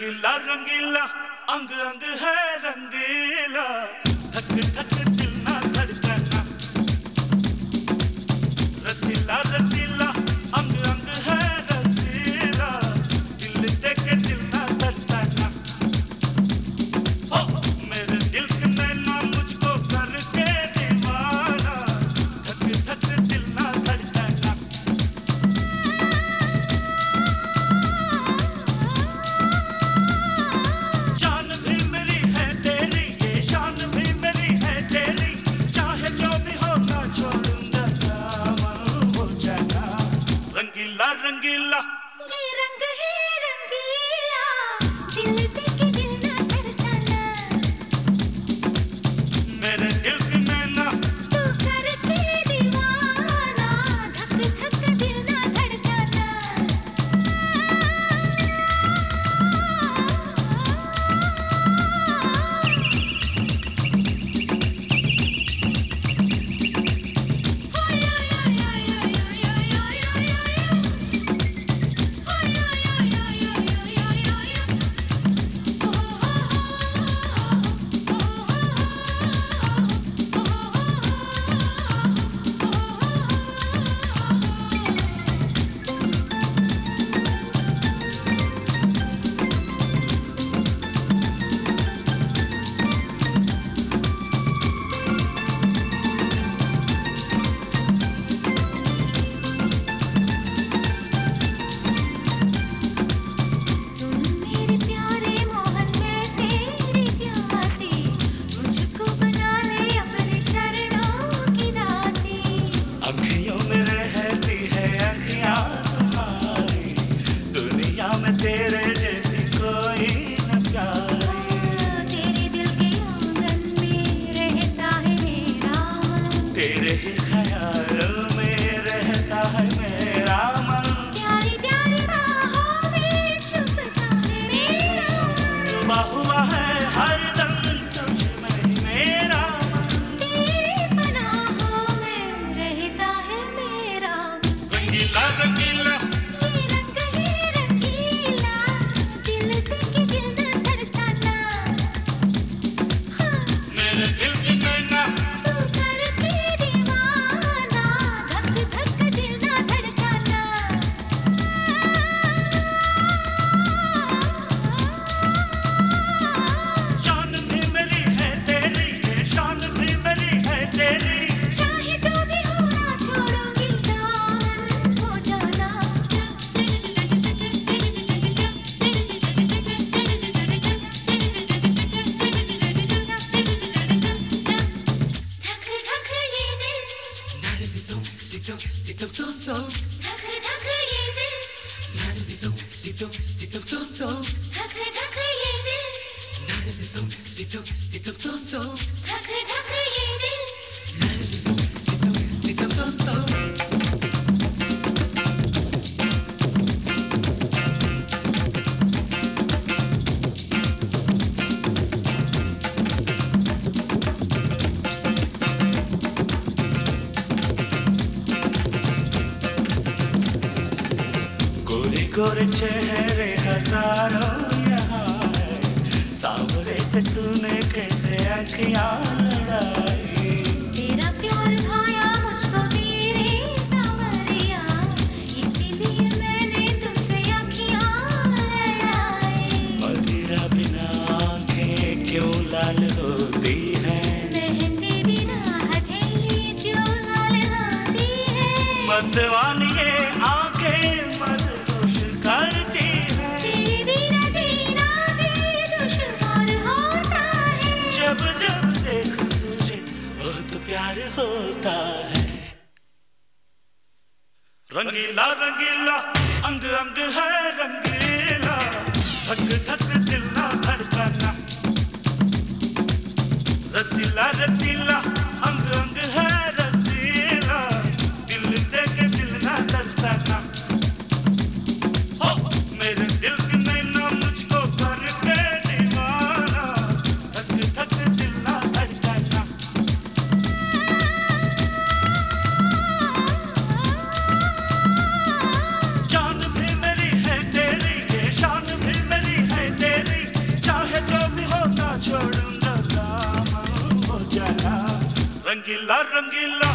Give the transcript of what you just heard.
रंगीला रंगीला अंग अंग है रंगीला थक थक വരണമെങ്കിൽ did it Yeah. गोरे चेहरे हज़ारों यहाँ सावरे से तूने कैसे किया? रंगीला रंगीला अंग अंग है रंगीला। धक धक दिल ना धड़कना। रसीला रसीला rangila rangila